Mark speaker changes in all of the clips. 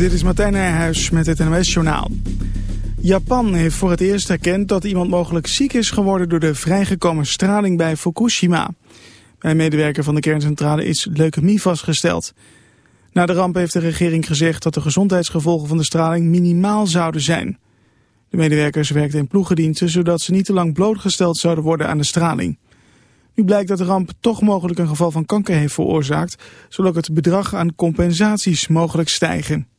Speaker 1: Dit is Martijn Nijhuis met het NOS-journaal. Japan heeft voor het eerst erkend dat iemand mogelijk ziek is geworden door de vrijgekomen straling bij Fukushima. Bij een medewerker van de kerncentrale is leukemie vastgesteld. Na de ramp heeft de regering gezegd dat de gezondheidsgevolgen van de straling minimaal zouden zijn. De medewerkers werkten in ploegendiensten zodat ze niet te lang blootgesteld zouden worden aan de straling. Nu blijkt dat de ramp toch mogelijk een geval van kanker heeft veroorzaakt, zodat het bedrag aan compensaties mogelijk stijgen.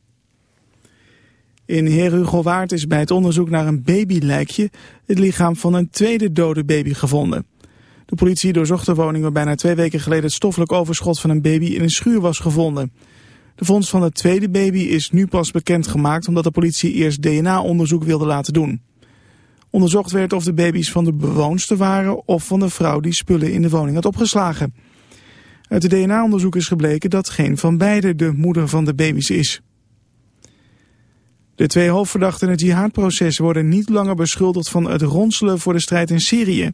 Speaker 1: In Herugelwaard is bij het onderzoek naar een babylijkje het lichaam van een tweede dode baby gevonden. De politie doorzocht de woning waar bijna twee weken geleden het stoffelijk overschot van een baby in een schuur was gevonden. De vondst van de tweede baby is nu pas bekendgemaakt omdat de politie eerst DNA-onderzoek wilde laten doen. Onderzocht werd of de baby's van de bewoonster waren of van de vrouw die spullen in de woning had opgeslagen. Uit de DNA-onderzoek is gebleken dat geen van beide de moeder van de baby's is. De twee hoofdverdachten in het jihadproces worden niet langer beschuldigd van het ronselen voor de strijd in Syrië.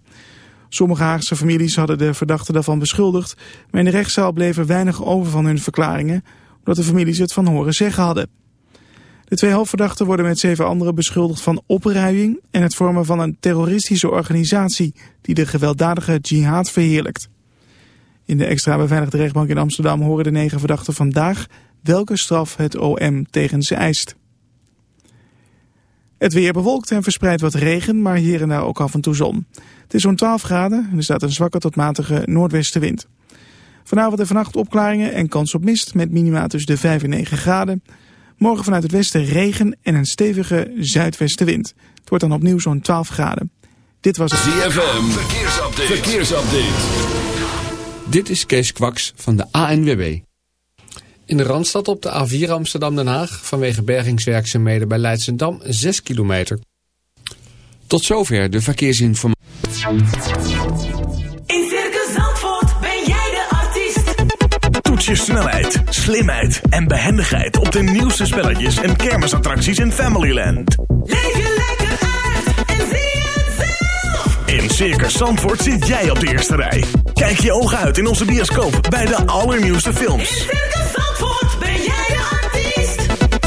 Speaker 1: Sommige Haagse families hadden de verdachten daarvan beschuldigd, maar in de rechtszaal bleef er weinig over van hun verklaringen, omdat de families het van horen zeggen hadden. De twee hoofdverdachten worden met zeven anderen beschuldigd van opruiing en het vormen van een terroristische organisatie die de gewelddadige jihad verheerlijkt. In de extra beveiligde rechtbank in Amsterdam horen de negen verdachten vandaag welke straf het OM tegen ze eist. Het weer bewolkt en verspreidt wat regen, maar hier en daar ook af en toe zon. Het is zo'n 12 graden en er staat een zwakke tot matige noordwestenwind. Vanavond en vannacht opklaringen en kans op mist met minima tussen de 5 en 9 graden. Morgen vanuit het westen regen en een stevige zuidwestenwind. Het wordt dan opnieuw zo'n 12 graden. Dit was het
Speaker 2: ZFM. Verkeersupdate. Verkeersupdate.
Speaker 3: Dit is Kees Kwaks van de ANWB. In de Randstad op de A4 Amsterdam-Den Haag vanwege bergingswerkzaamheden bij Leidsendam 6 kilometer. Tot zover de verkeersinformatie.
Speaker 4: In Circus Zandvoort ben jij de artiest.
Speaker 5: Toets je snelheid, slimheid en behendigheid op de nieuwste spelletjes en kermisattracties in Familyland.
Speaker 4: Leef je lekker uit en zie het zelf.
Speaker 5: In Circus Zandvoort zit jij op de eerste rij. Kijk je ogen uit in onze bioscoop bij de allernieuwste
Speaker 4: In
Speaker 5: films.
Speaker 4: Circus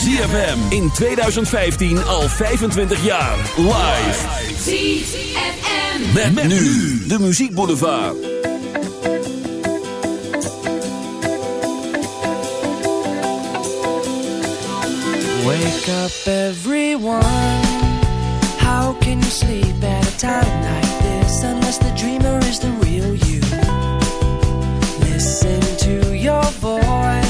Speaker 2: ZFM in 2015 al 25 jaar. Live.
Speaker 4: ZFM.
Speaker 2: Met, met nu de muziekboulevard.
Speaker 6: Wake up everyone How can you sleep at a time like this Unless the dreamer is the real you Listen to your voice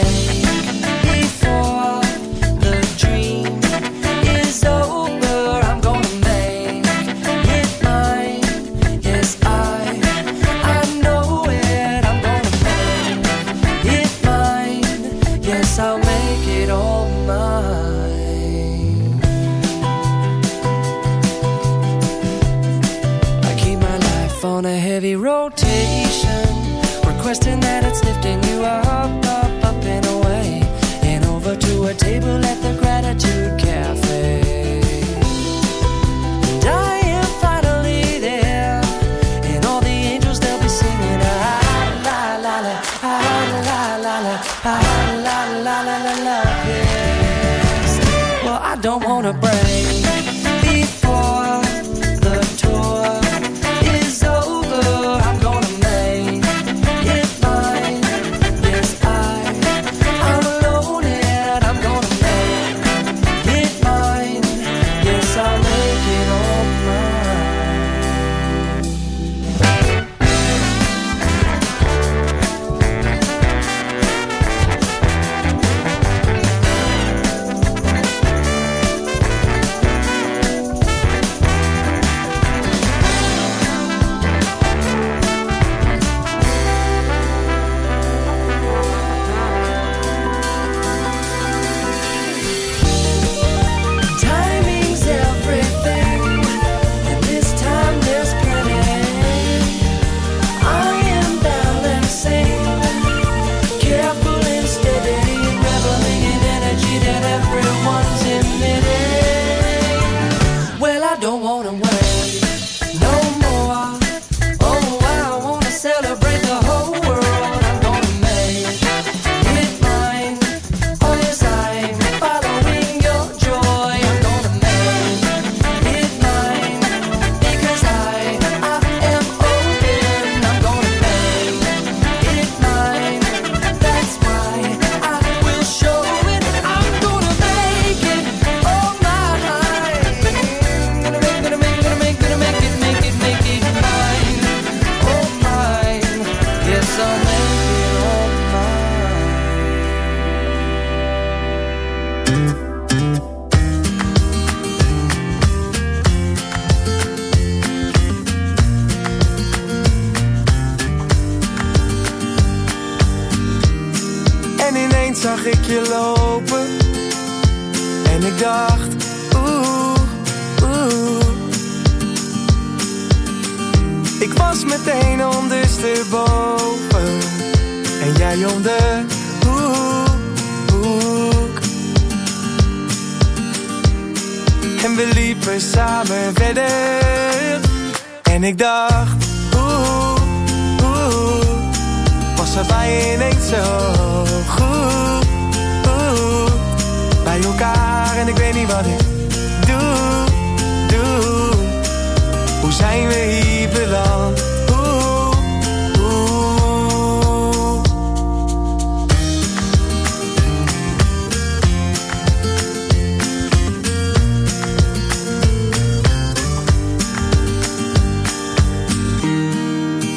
Speaker 6: requesting that it's lifting you up, up, up and away, and over to a table at the Gratitude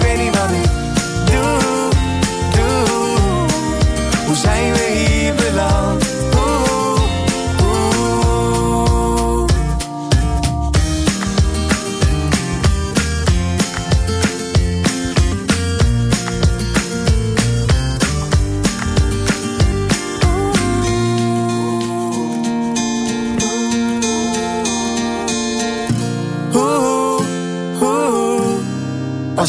Speaker 7: granny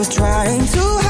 Speaker 7: was
Speaker 8: trying to hide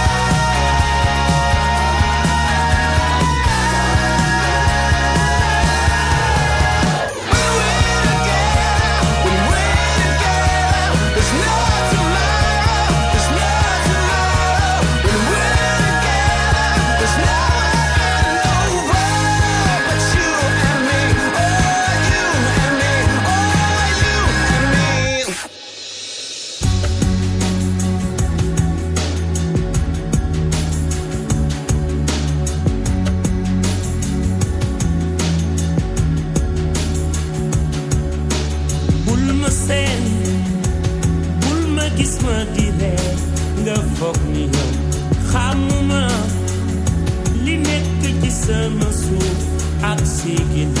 Speaker 9: I'm seek it.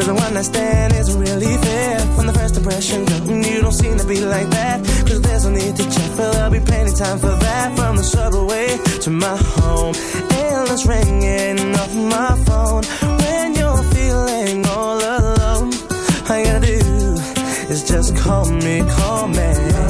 Speaker 9: Cause
Speaker 7: the one I stand isn't really fair. From the first impression, girl, mm, you don't seem to be like that. Cause there's no need to check, but there'll be plenty time for that. From the subway to my home Endless ringing off my phone. When you're feeling all alone All you gotta do is just call me, call me.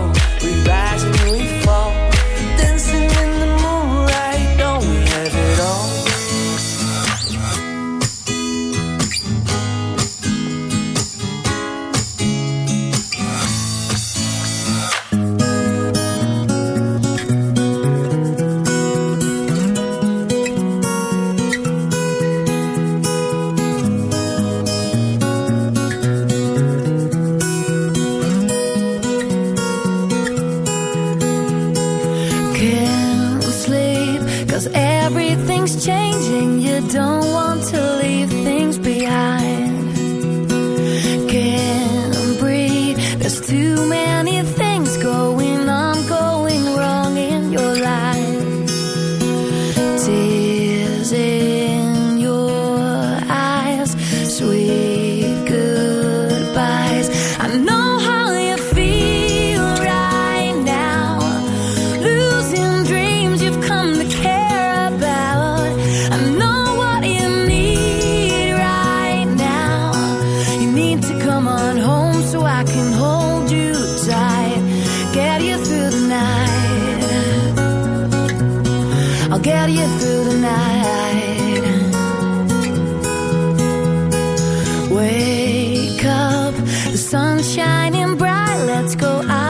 Speaker 10: sun's shining bright. Let's go out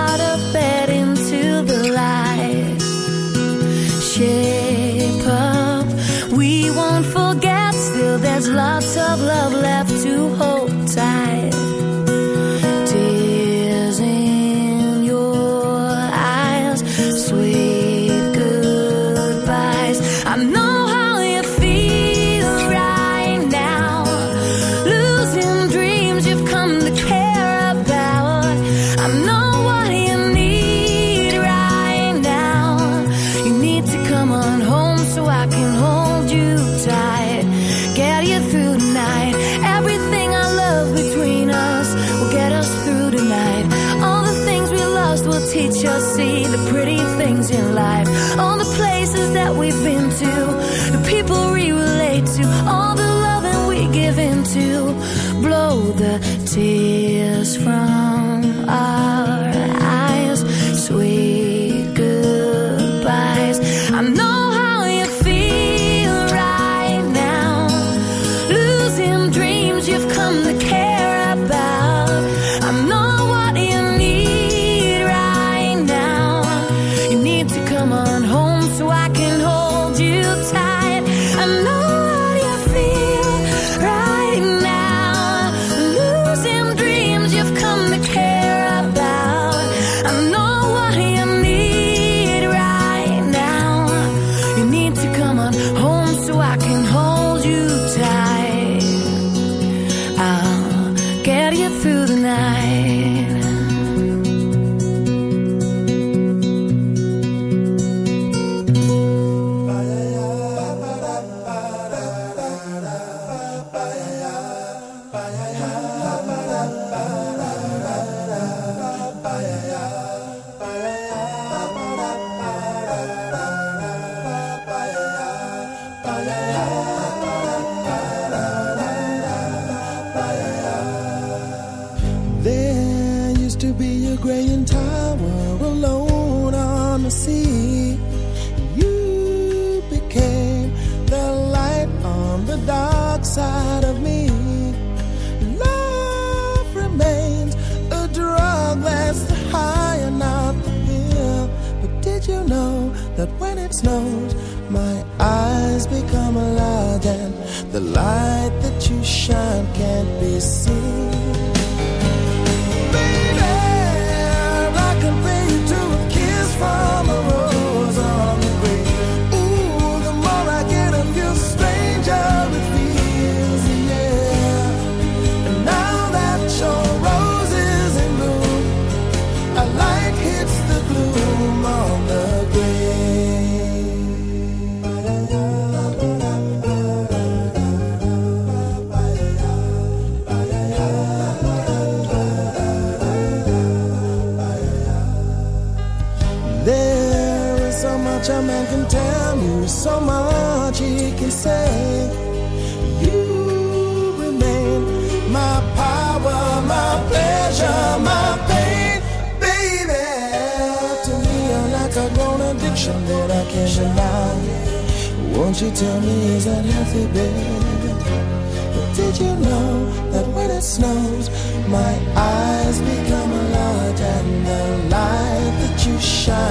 Speaker 10: you
Speaker 11: shine